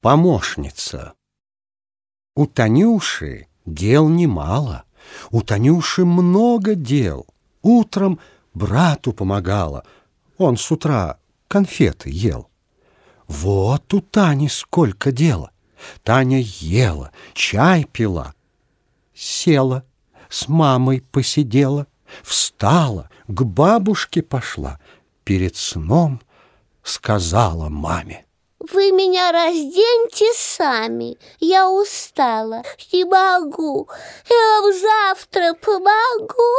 Помощница У Танюши дел немало, У Танюши много дел. Утром брату помогала, Он с утра конфеты ел. Вот у Тани сколько дела! Таня ела, чай пила, Села, с мамой посидела, Встала, к бабушке пошла, Перед сном сказала маме. Вы меня разденьте сами, я устала, не могу, я вам завтра помогу.